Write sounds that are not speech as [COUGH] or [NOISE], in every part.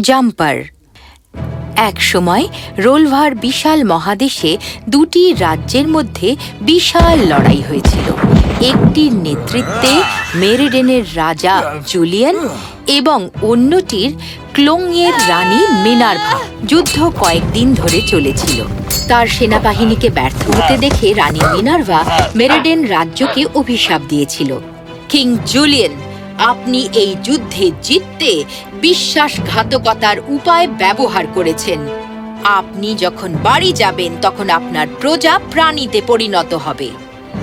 Jumper. এক সময় রোলভার বিশাল মহাদেশে দুটি রাজ্যের মধ্যে বিশাল লড়াই হয়েছিল। একটির নেতৃত্বে মেরিডেনের রাজা জুলিয়ান এবং অন্যটির ক্লোংয়ের রানী মিনার্ভা যুদ্ধ কয়েকদিন ধরে চলেছিল। তার সেনাবাহিনীকে ব্যর্থ হতে দেখে রানী মিনার্ভা মেরিডেন রাজ্যকে অভিশাপ দিয়েছিল। কিং জুলিয়ান আপনি এই যুদ্ধে জিততে বিশ্বাসঘাতকতার উপায় ব্যবহার করেছেন। আপনি যখন বাড়ি যাবেন, তখন আপনার প্রজা প্রাণীতে পরিণত হবে।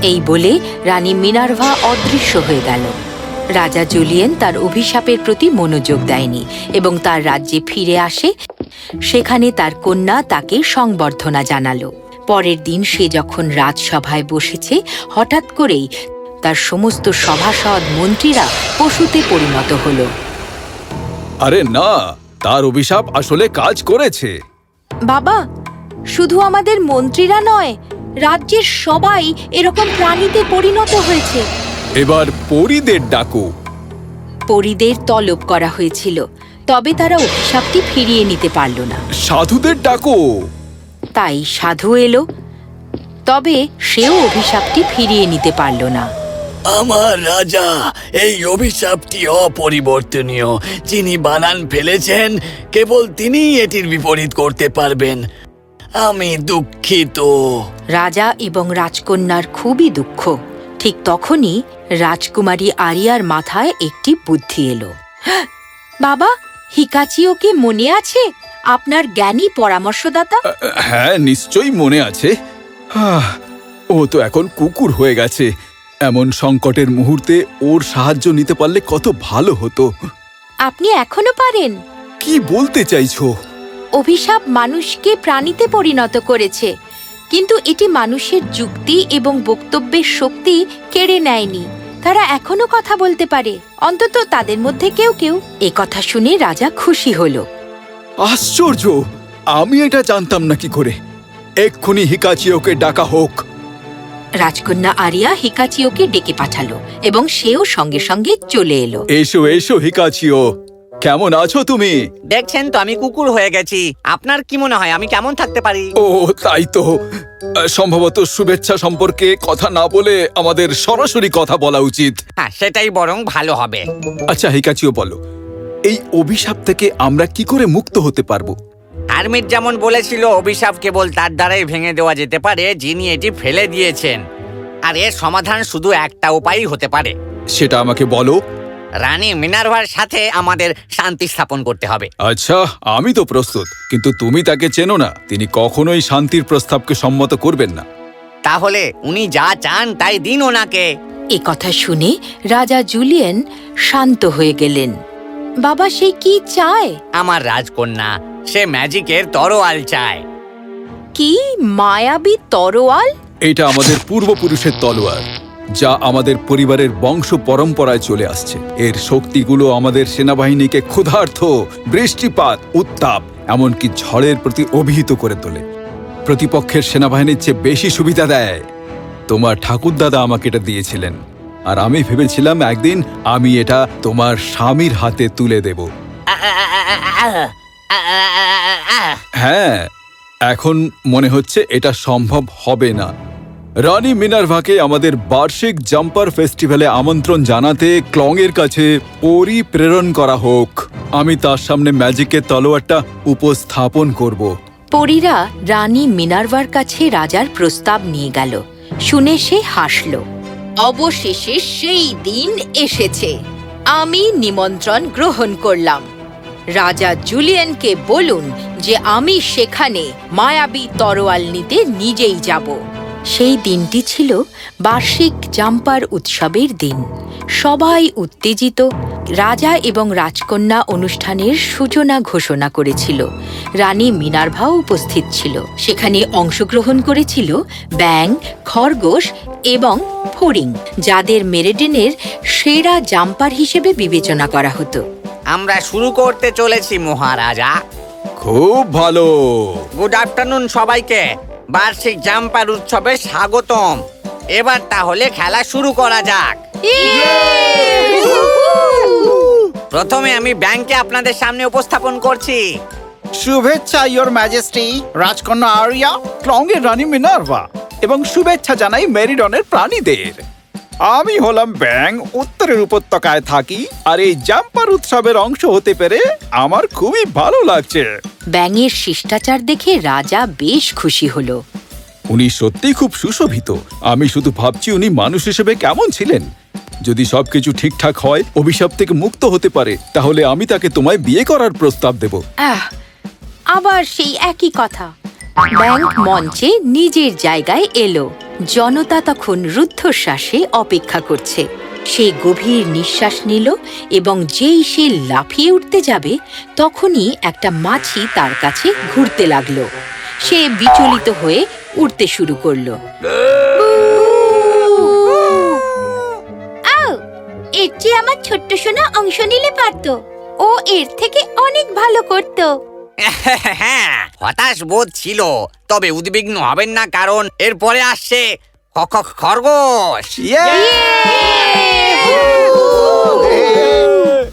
এই বলে রানী মিনার্ভা অদৃশ্য হয়ে গেল। রাজা জুলিয়েন তার অভিশাপের প্রতি মনোযোগ দেয়নি এবং তার রাজ্যে ফিরে আসে। সেখানে তার কন্যা তাকে সংবর্ধনা জানালো। পরের দিন সে যখন রাজসভায় বসেছে, হঠাৎ করেই তার সমস্ত সভাসদ মন্ত্রীরা পশুতে পরিণত হল। আরে না তার অভিশাপ আসলে কাজ করেছে। বাবা শুধু আমাদের মন্ত্রীরা নয় রাজ্যের সবাই এরকম প্রাণীতে পরিণত হয়েছে। এবার পরিদের ডাকো। পরিদের তলব করা হয়েছিল তবে তারা অভিশাপটি ফিরিয়ে নিতে পারল না। সাধুদের ডাকো। তাই সাধু এলো তবে সেও অভিশাপটি ফিরিয়ে নিতে পারল না। আমার রাজা এই অভিশাপটি অপরিবর্তনীয়। যিনি বানান ফেলেছেন কেবল তিনিই এটির বিপরীত করতে পারবেন। আমি দুঃখিত। রাজা এবং রাজকন্যার খুবই দুঃখ। ঠিক তখনই রাজকুমারী আরিয়ার মাথায় একটি বুদ্ধি এলো। বাবা হিকাচিওকে মনে আছে? আপনার জ্ঞানী পরামর্শদাতা? হ্যাঁ নিশ্চয়ই মনে আছে। আহ, ও তো এখন কুকুর হয়ে গেছে। এমন সংকটের মুহূর্তে ওর সাহায্য নিতে পারলে কত ভালো হতো। আপনি এখনও পারেন। কি বলতে চাইছো? অভিশাপ মানুষকে প্রাণীতে পরিণত করেছে কিন্তু এটি মানুষের যুক্তি এবং বক্তব্যের শক্তি কেড়ে নেয়নি। তারা এখনও কথা বলতে পারে। অন্তত তাদের মধ্যে কেউ কেউ এ কথা শুনে রাজা খুশি হল। আশ্চর্য! আমি এটা জানতাম না কি করে। এক্ষুনি হিকাচিওকে ডাকা হোক। রাজকন্যা আরিয়া হিকাচিওকে ডেকে পাঠালো এবং সেও সঙ্গে সঙ্গে চলে এলো। এসো এসো হিকাচিও। কেমন আছো তুমি? দেখছেন তো আমি কুকুর হয়ে গেছি। আপনার কি মনে হয় আমি কেমন থাকতে পারি? ও তাই তো। সম্ভবত শুভেচ্ছা সম্পর্কে কথা না বলে আমাদের সরাসরি কথা বলা উচিত। হ্যাঁ সেটাই বরং ভালো হবে। আচ্ছা হিকাচিও বলো এই অভিশাপ থেকে আমরা কি করে মুক্ত হতে পারব? হারমিট যেমন বলেছিল অভিশাপ কেবল তার দ্বারাই ভেঙে দেওয়া যেতে পারে যিনি এটি ফেলে দিয়েছেন। আর এর সমাধান শুধু একটা উপায়ই হতে পারে। সেটা আমাকে বলো। রানী মিনার্ভার সাথে আমাদের শান্তি স্থাপন করতে হবে। আচ্ছা আমি তো প্রস্তুত কিন্তু তুমি তাকে চেনো না। তিনি কখনোই শান্তির প্রস্তাবকে সম্মত করবেন না। তাহলে উনি যা চান তাই দিন ওনাকে। এ কথা শুনে রাজা জুলিয়েন শান্ত হয়ে গেলেন। বাবা সে কি চায়? আমার রাজকন্যা সে ম্যাজিকের তরোয়াল চায়। কি? মায়াবী তরোয়াল? এটা আমাদের পূর্বপুরুষের তলোয়ার যা আমাদের পরিবারের বংশ পরম্পরায় চলে আসছে। এর শক্তিগুলো আমাদের সেনাবাহিনীকে ক্ষুধার্থ বৃষ্টিপাত উত্তাপ এমনকি ঝড়ের প্রতি অভিহিত করে তোলে। প্রতিপক্ষের সেনাবাহিনীর চেয়ে বেশি সুবিধা দেয়। তোমার ঠাকুরদাদা আমাকে এটা দিয়েছিলেন আর আমি ভেবেছিলাম একদিন আমি এটা তোমার স্বামীর হাতে তুলে দেব। হ্যাঁ এখন মনে হচ্ছে এটা সম্ভব হবে না। রানী মিনার্ভাকে আমাদের বার্ষিক জাম্পার ফেস্টিভ্যালে আমন্ত্রণ জানাতে ক্লংয়ের কাছে পরি প্রেরণ করা হোক। আমি তার সামনে ম্যাজিকের তলোয়ারটা উপস্থাপন করব। পরীরা রানী মিনার্ভার কাছে রাজার প্রস্তাব নিয়ে গেল। শুনে সে হাসল। অবশেষে সেই দিন এসেছে। আমি নিমন্ত্রণ গ্রহণ করলাম। রাজা জুলিয়ানকে বলুন যে আমি সেখানে মায়াবী তরোয়াল নিতে নিজেই যাব। সেই দিনটি ছিল বার্ষিক জাম্পার উৎসবের দিন। সবাই উত্তেজিত, রাজা এবং রাজকন্যা অনুষ্ঠানের সূচনা ঘোষণা করেছিল। রানী মিনার্ভাও উপস্থিত ছিল। সেখানে অংশগ্রহণ করেছিল ব্যাং খরগোশ এবং ফড়িং, যাদের মেরেডেনের সেরা জাম্পার হিসেবে বিবেচনা করা হতো। আমরা শুরু করতে চলেছি মহারাজা। খুব ভালো। গুড আফটারনুন সবাইকে। বার্ষিক জাম্পার উৎসবে স্বাগতম। এবার তাহলে খেলা শুরু করা যাক। প্রথমে আমি ব্যাংকে আপনাদের সামনে উপস্থাপন করছি। শুভেচ্ছা ইয়োর ম্যাজেস্টি রাজকন্যা আরিয়া ক্লংয়ের রানী মিনার্ভা এবং শুভেচ্ছা জানাই মেরিডনের প্রাণীদের। আমি হলাম ব্যাং উত্তরের উপত্যকায় থাকি আর এই জাম্পার উৎসবের অংশ হতে পেরে আমার খুবই ভালো লাগছে। ব্যাঙের শিষ্টাচার দেখে রাজা বেশ খুশি হলো। উনি সত্যিই খুব সুশোভিত। আমি শুধু ভাবছি উনি মানুষ হিসেবে কেমন ছিলেন। যদি সবকিছু ঠিকঠাক হয় অভিশাপ থেকে মুক্ত হতে পারে তাহলে আমি তাকে তোমায় বিয়ে করার প্রস্তাব দেব। আবার সেই একই কথা। ব্যাংক মঞ্চে নিজের জায়গায় এলো। জনতা তখন রুদ্ধশ্বাসে অপেক্ষা করছে। সে গভীর নিঃশ্বাস নিল এবং যেই সে লাফিয়ে উঠতে যাবে, তখনই একটা মাছি তার কাছে ঘুরতে লাগল। সে বিচলিত হয়ে উঠতে শুরু করল। এর চেয়ে আমার ছোট্ট সোনা অংশ নিলে পারতো। ও এর থেকে অনেক ভালো করতো। হ্যাঁ [LAUGHS] হতাশ বোধ ছিল তবে উদ্বিগ্ন হবেন না কারণ এরপরে আসছে খ- খ- খরগোশ।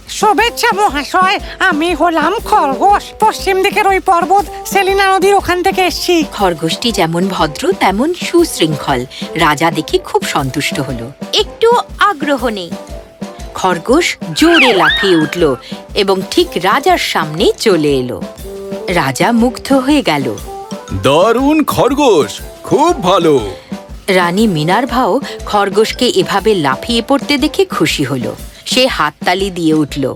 শুভেচ্ছা মহাশয় আমি হলাম খরগোশ। পশ্চিম দিকের ওই পর্বত সেলিনা নদীর ওখান থেকে এসছি। খরগোশটি যেমন ভদ্র তেমন সুশৃঙ্খল। রাজা দেখে খুব সন্তুষ্ট হলো। একটু আগ্রহ নেই। খরগোশ জোরে লাফিয়ে উঠল এবং ঠিক রাজার সামনে চলে এলো। রাজা মুগ্ধ হয়ে গেল। দারুণ খরগোশ খুব ভালো। রানী মিনার্ভাও খরগোশকে এভাবে লাফিয়ে পড়তে দেখে খুশি হলো। সে হাততালি দিয়ে উঠল।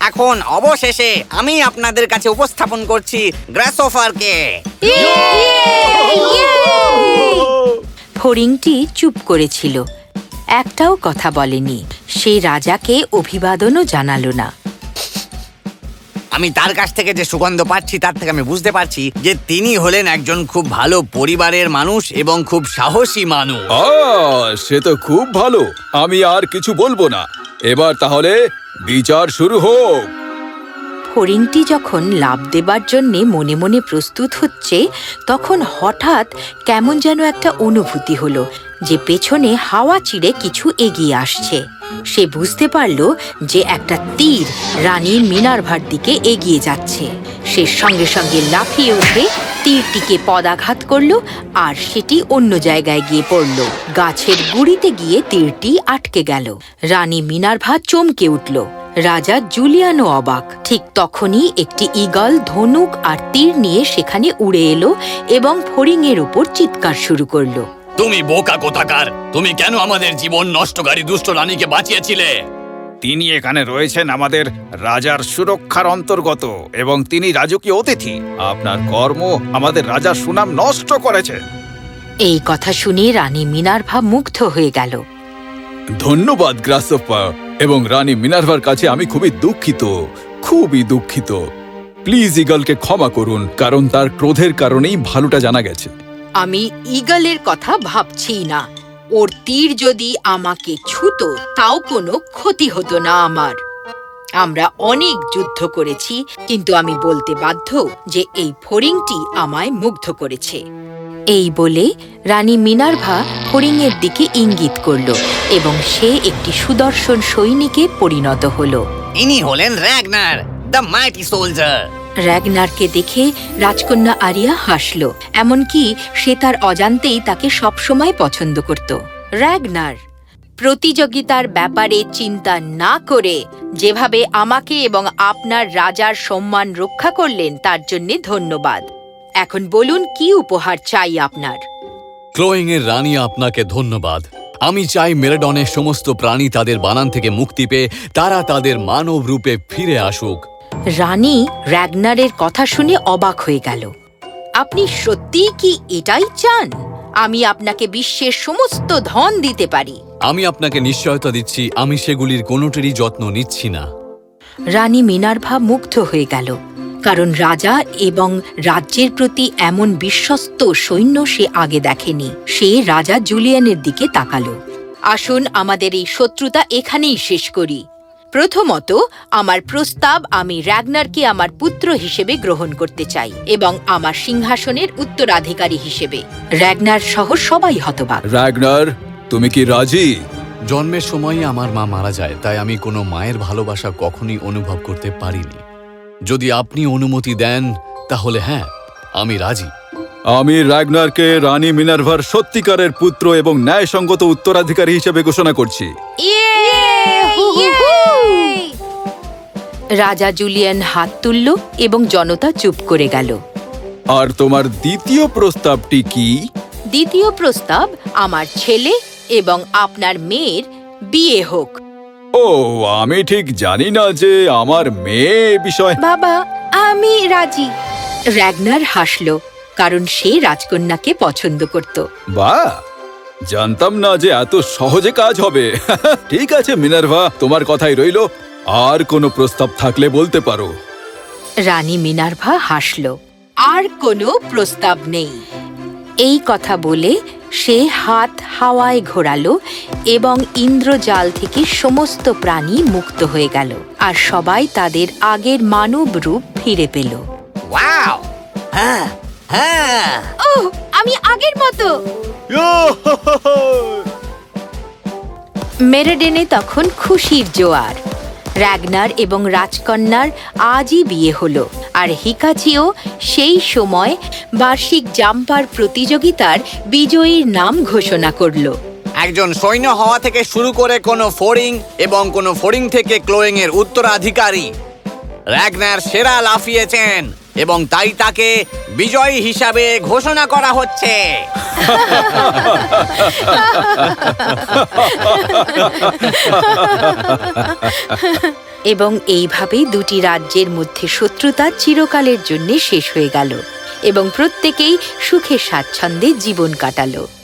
এখন অবশেষে আমি আপনাদের কাছে উপস্থাপন করছি গ্রাসোফারকে। ফড়িংটি চুপ করেছিল। একটাও কথা বলেনি। সে রাজাকে অভিবাদনও জানালো না। আমি তার কাছ থেকে যে সুগন্ধ পাচ্ছি, তার থেকে আমি বুঝতে পারছি যে তিনি হলেন একজন খুব ভালো পরিবারের মানুষ এবং খুব সাহসী মানুষ। সে তো খুব ভালো। আমি আর কিছু বলব না। এবার তাহলে বিচার শুরু হোক। হরিণটি যখন লাভ দেবার জন্যে মনে মনে প্রস্তুত হচ্ছে, তখন হঠাৎ কেমন যেন একটা অনুভূতি হলো, যে পেছনে হাওয়া চিড়ে কিছু এগিয়ে আসছে। সে বুঝতে পারল যে একটা তীর রানী মিনার্ভার দিকে এগিয়ে যাচ্ছে। সে সঙ্গে সঙ্গে লাফিয়ে উঠে তীরটিকে পদাঘাত করল আর সেটি অন্য জায়গায় গিয়ে পড়ল। গাছের গুড়িতে গিয়ে তীরটি আটকে গেল। রানী মিনার্ভা চমকে উঠল। রাজা জুলিয়ানো অবাক। ঠিক তখনই একটি ঈগল ধনুক আর তীর নিয়ে সেখানে উড়ে এলো এবং ফড়িংয়ের উপর চিৎকার শুরু করল। তুমি বোকা কোথাকার? তুমি কেন আমাদের জীবন নষ্টকারী দুষ্ট রানীকে বাঁচিয়েছিলে? তিনি এখানে রয়েছেন আমাদের রাজার সুরক্ষার অন্তর্গত এবং তিনি রাজকীয় অতিথি। আপনার কর্ম আমাদের রাজার সুনাম নষ্ট করেছে। এই কথা শুনে রানী মিনার্ভা মুগ্ধ হয়ে গেল। ধন্যবাদ গ্রাসপ্পা। এবং রানী মিনার্ভার কাছে আমি খুবই দুঃখিত খুবই দুঃখিত। প্লিজ ইগলকে ক্ষমা করুন, কারণ তার ক্রোধের কারণেই ভালোটা জানা গেছে। আমি ঈগলের কথা ভাবছি না। ওর তীর যদি আমাকে ছুতো, তাও কোনো ক্ষতি হতো না আমার। আমরা অনেক যুদ্ধ করেছি, কিন্তু আমি বলতে বাধ্য যে এই ফড়িংটি আমায় মুগ্ধ করেছে। এই বলে রানী মিনার্ভা ফড়িংয়ের দিকে ইঙ্গিত করল। এবং সে একটি সুদর্শন সৈনিকে পরিণত হল। ইনি হলেন র্যাগনার দ্য মাইটি সোলজার। র্যাগনারকে দেখে রাজকন্যা আরিয়া হাসল এমনকি সে তার অজান্তেই তাকে সবসময় পছন্দ করত। র্যাগনার প্রতিযোগিতার ব্যাপারে চিন্তা না করে যেভাবে আমাকে এবং আপনার রাজার সম্মান রক্ষা করলেন তার জন্য ধন্যবাদ। এখন বলুন কি উপহার চাই আপনার? ক্লোয়িং এর রানী আপনাকে ধন্যবাদ। আমি চাই মেরেডনের সমস্ত প্রাণী তাদের বানান থেকে মুক্তি পেয়ে তারা তাদের মানব রূপে ফিরে আসুক। রানী র্যাগনারের কথা শুনে অবাক হয়ে গেল। আপনি সত্যিই কি এটাই চান? আমি আপনাকে বিশ্বের সমস্ত ধন দিতে পারি। আমি আপনাকে নিশ্চয়তা দিচ্ছি আমি সেগুলির কোনোটিরই যত্ন নিচ্ছি না। রানী মিনার্ভা মুগ্ধ হয়ে গেল। কারণ রাজা এবং রাজ্যের প্রতি এমন বিশ্বস্ত সৈন্য সে আগে দেখেনি। সে রাজা জুলিয়ানের দিকে তাকালো। আসুন আমাদের এই শত্রুতা এখানেই শেষ করি। প্রথমত আমার প্রস্তাব আমি র্যাগনারকে আমার পুত্র হিসেবে গ্রহণ করতে চাই এবং আমার সিংহাসনের উত্তরাধিকারী হিসেবে। র্যাগনার সহ সবাই হতবাক। র্যাগনার তুমি কি রাজি? জন্মের সময়ই আমার মা মারা যায় তাই আমি কোনো মায়ের ভালোবাসা কখনই অনুভব করতে পারিনি। যদি আপনি অনুমতি দেন তাহলে হ্যাঁ আমি রাজি। আমি রাগনারকে রানী মিনার্ভার সত্যিকারের পুত্র এবং ন্যায়সঙ্গত উত্তরাধিকারী হিসেবে ঘোষণা করছি। রাজা জুলিয়ান হাত তুলল এবং জনতা চুপ করে গেল। আর তোমার দ্বিতীয় প্রস্তাবটি কি? দ্বিতীয় প্রস্তাব আমার ছেলে এবং আপনার মেয়ের বিয়ে হোক। ও আমি ঠিক জানি না যে আমার মেয়ে এ বিষয়। বাবা আমি রাজি। র্যাগনার হাসল কারণ সে রাজকন্যাকে পছন্দ করত। বা জানতাম না যে এত সহজে কাজ হবে। [LAUGHS] ঠিক আছে মিনার্ভা তোমার কথাই রইল। আর কোনো প্রস্তাব থাকলে বলতে পারো। রানী মিনার্ভা হাসল আর কোনো প্রস্তাব নেই। এই কথা বলে সে হাত হাওয়ায় ঘোরালো এবং ইন্দ্রজাল থেকে সমস্ত প্রাণী মুক্ত হয়ে গেল আর সবাই তাদের আগের মানব রূপ ফিরে পেল। ওয়াও! হ্যাঁ হ্যাঁ। ও আমি আগের মতো। মেরেডেনে তখন খুশির জোয়ার। র্যাগনার এবং রাজকন্যার আজই বিয়ে হলো। আর হিকাচিও সেই সময় বার্ষিক জাম্পার প্রতিযোগিতার বিজয়ীর নাম ঘোষণা করল। একজন সৈন্য হওয়া থেকে শুরু করে কোনো ফোরিং এবং কোনো ফোরিং থেকে ক্লোয়িং এর উত্তরাধিকারী। র্যাগনার সেরা লাফিয়েছেন। এবং তাই তাকে বিজয়ী হিসাবে ঘোষণা করা হচ্ছে। এবং এইভাবেই দুটি রাজ্যের মধ্যে শত্রুতা চিরকালের জন্য শেষ হয়ে গেল এবং প্রত্যেকেই সুখে স্বাচ্ছন্দ্যে জীবন কাটালো।